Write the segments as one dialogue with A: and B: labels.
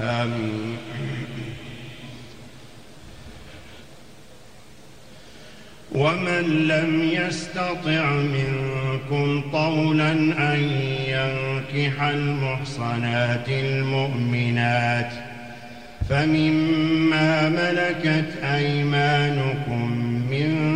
A: آمين. ومن لم يستطع منكم طولا أن ينكح المحصنات المؤمنات فمما ملكت أيمانكم من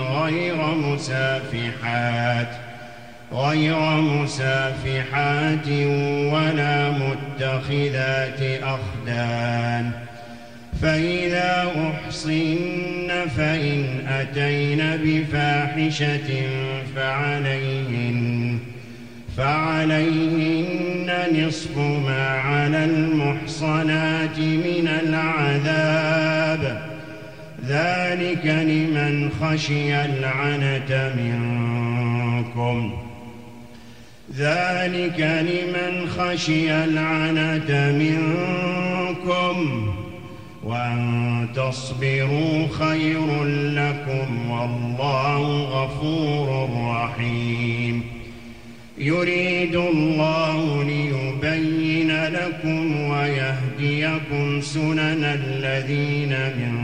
A: غير مسافحات غير مسافحات ولا متخذات أخدان. فإذا أحصن فإن أتين بفاحشة فعليهن فعليهن نصف ما على المحصنات من العذاب. ذلك لمن خشي العنة منكم. ذلك لمن خشي العنة منكم. وأن تصبروا خير لكم والله غفور رحيم. يريد الله ليبين لكم ويهديكم سنن الذين من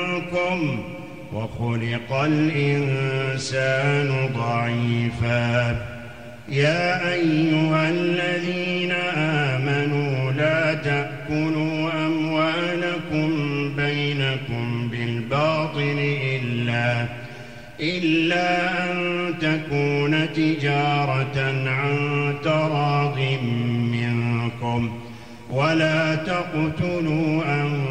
A: وخلق الإنسان ضعيفا. يا أيها الذين آمنوا لا تأكلوا أموالكم بينكم بالباطل إلا إلا أن تكون تجارة عن تراض منكم. ولا تقتلوا أنفسكم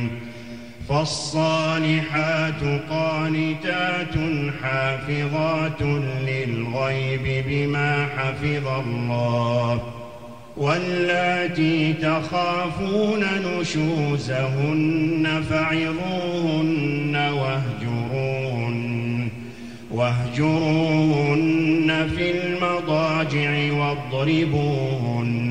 A: فالصالحات قانتات حافظات للغيب بما حفظ الله واللاتي تخافون نشوزهن فعظوهن واهجروهن واهجروهن في المضاجع واضربوهن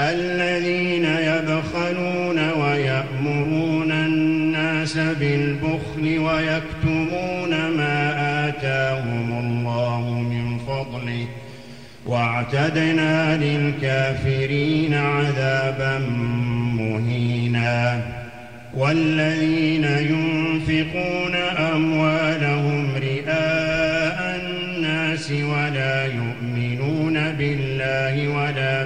A: الذين يبخلون ويأمرون الناس بالبخل ويكتمون ما آتاهم الله من فضله. واعتدنا للكافرين عذابا مهينا. والذين ينفقون أموالهم رئاء الناس ولا يؤمنون بالله ولا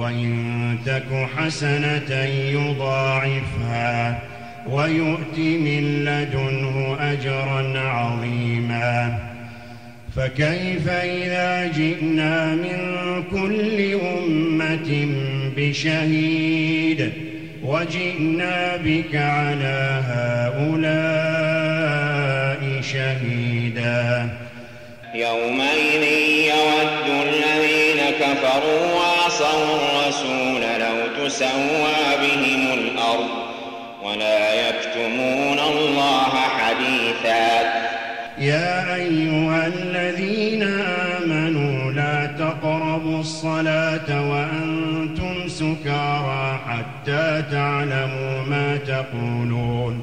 A: وإن تك حسنة يضاعفها ويؤت من لدنه أجرا عظيما. فكيف إذا جئنا من كل أمة بشهيد وجئنا بك على هؤلاء شهيدا؟
B: يومئذ يود الذين كفروا وعصوا الرسول لو تسوى بهم الأرض ولا يكتمون الله حديثا.
A: يا أيها الذين آمنوا لا تقربوا الصلاة وأنتم سكارى حتى تعلموا ما تقولون.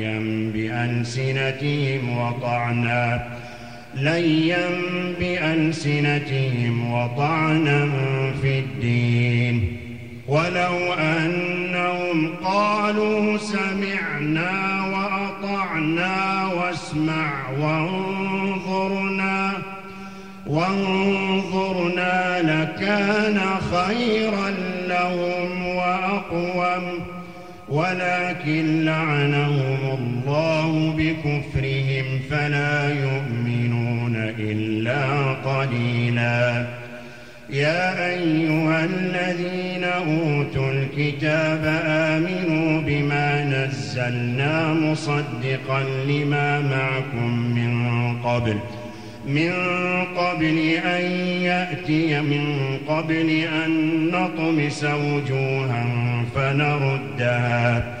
A: بألسنتهم وطعنا ليا بألسنتهم وطعنا في الدين. ولو أنهم قالوا سمعنا وأطعنا واسمع وانظرنا وانظرنا لكان خيرا لهم وأقوم ولكن لعنهم الله بكفرهم فلا يؤمنون إلا قليلا. يا أيها الذين أوتوا الكتاب آمنوا بما نزلنا مصدقا لما معكم من قبل ۖ من قبل أن يأتي من قبل أن نطمس وجوها فنردها.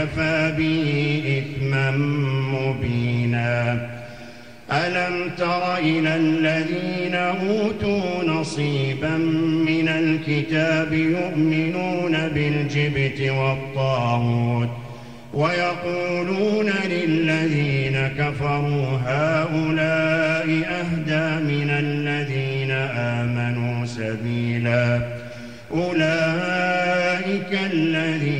A: وكفى به إثما مبينا. ألم تر إلى الذين أوتوا نصيبا من الكتاب يؤمنون بالجبت والطاغوت ويقولون للذين كفروا هؤلاء أهدى من الذين آمنوا سبيلا. أولئك الذين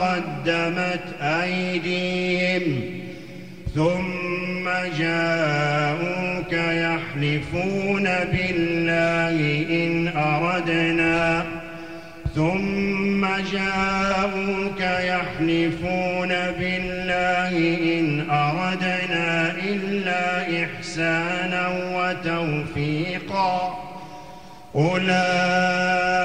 A: قدمت أيديهم ثم جاءوك يحلفون بالله إن أردنا ثم جاءوك يحلفون بالله إن أردنا إلا إحسانا وتوفيقا أولئك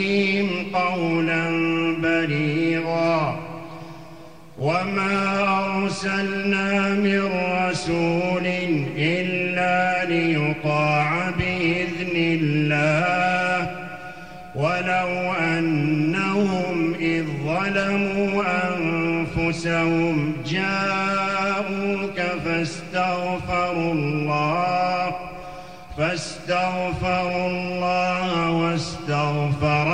A: أنفسهم قولا بليغا. وما أرسلنا من رسول إلا ليطاع بإذن الله. ولو أنهم إذ ظلموا أنفسهم جاءوك فاستغفروا الله فاستغفروا الله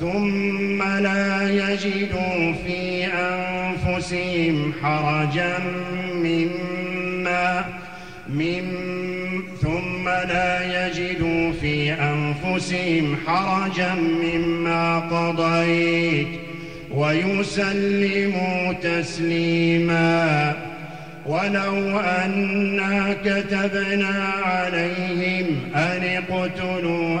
A: ثم لا يجدوا في أنفسهم حرجا مما مما ثم لا يجدوا في أنفسهم حرجا مما قضيت ويسلموا تسليما. ولو أنا كتبنا عليهم أن اقتلوا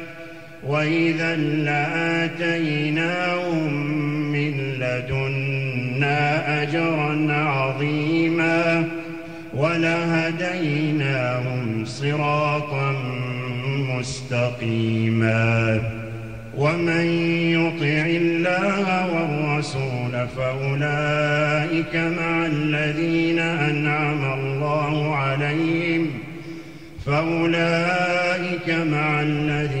A: وإذا لآتيناهم من لدنا أجرا عظيما ولهديناهم صراطا مستقيما ومن يطع الله والرسول فأولئك مع الذين أنعم الله عليهم فأولئك مع الذين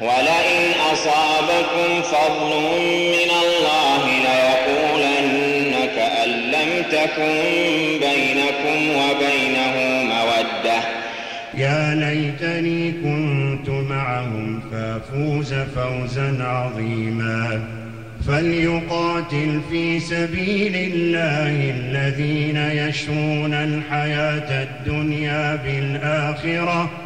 B: ولئن أصابكم فضل من الله ليقولن كأن لم تكن بينكم وبينه مودة.
A: يا ليتني كنت معهم فافوز فوزا عظيما. فليقاتل في سبيل الله الذين يشرون الحياة الدنيا بالآخرة.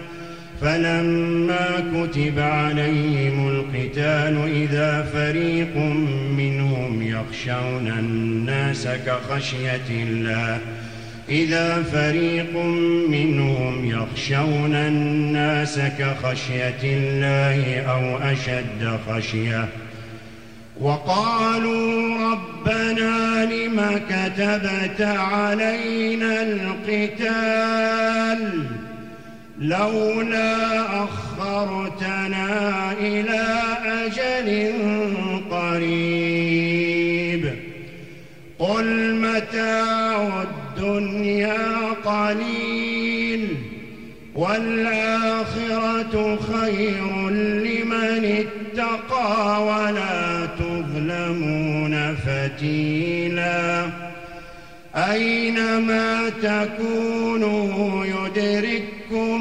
A: فلما كتب عليهم القتال إذا فريق منهم يخشون الناس كخشية الله إذا فريق منهم يخشون الناس كخشية الله أو أشد خشية. وقالوا ربنا لم كتبت علينا القتال؟ لولا أخرتنا إلى أجل قريب. قل متاع الدنيا قليل والآخرة خير لمن اتقى ولا تظلمون فتيلا. أينما تكونوا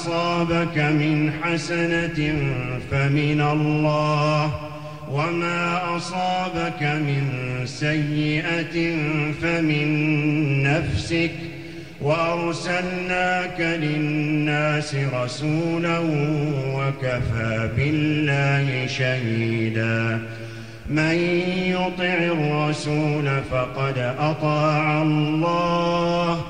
A: أصابك من حسنة فمن الله وما أصابك من سيئة فمن نفسك. وأرسلناك للناس رسولا وكفى بالله شهيدا. من يطع الرسول فقد أطاع الله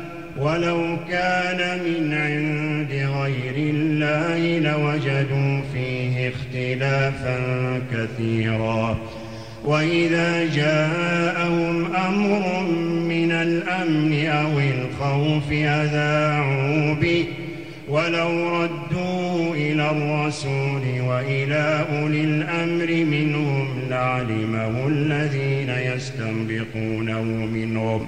A: ولو كان من عند غير الله لوجدوا فيه اختلافا كثيرا. وإذا جاءهم أمر من الأمن أو الخوف أذاعوا به. ولو ردوا إلى الرسول وإلى أولي الأمر منهم لعلمه الذين يستنبطونه منهم.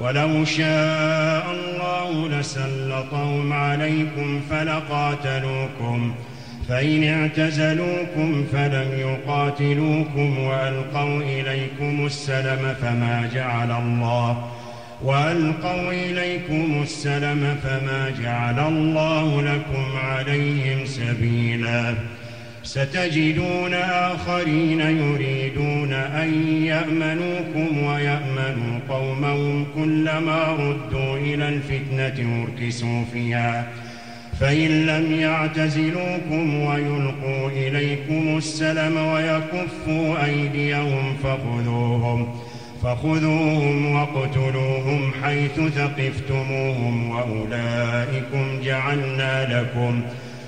A: ولو شاء الله لسلطهم عليكم فلقاتلوكم. فإن اعتزلوكم فلم يقاتلوكم وألقوا إليكم السلم فما جعل الله وألقوا إليكم السلم فما جعل الله لكم عليهم سبيلا. ستجدون آخرين يريدون أن يأمنوكم ويأمنوا قومهم كلما ردوا إلى الفتنة أركسوا فيها. فإن لم يعتزلوكم ويلقوا إليكم السلم ويكفوا أيديهم فخذوهم فخذوهم واقتلوهم حيث ثقفتموهم وأولئكم جعلنا لكم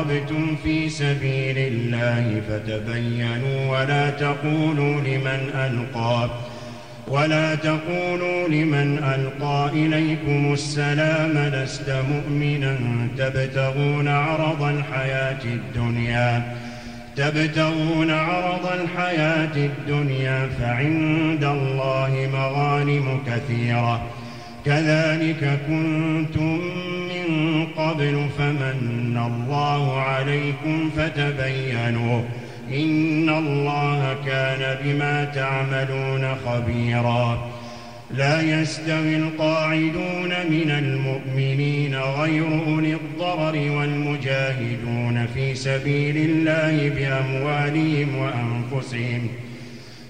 A: ضربتم في سبيل الله فتبينوا ولا تقولوا لمن ألقى ولا تقولوا لمن ألقى إليكم السلام لست مؤمنا تبتغون عرض الحياة الدنيا تبتغون عرض الحياة الدنيا فعند الله مغانم كثيرة كذلك كنتم قبل فمن الله عليكم فتبينوا إن الله كان بما تعملون خبيرا. لا يستوي القاعدون من المؤمنين غير أولي الضرر والمجاهدون في سبيل الله بأموالهم وأنفسهم.